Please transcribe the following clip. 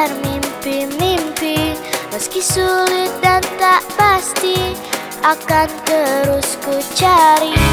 bermimpi-mimpi Meski sulit dan tak pasti Akan terus ku cari.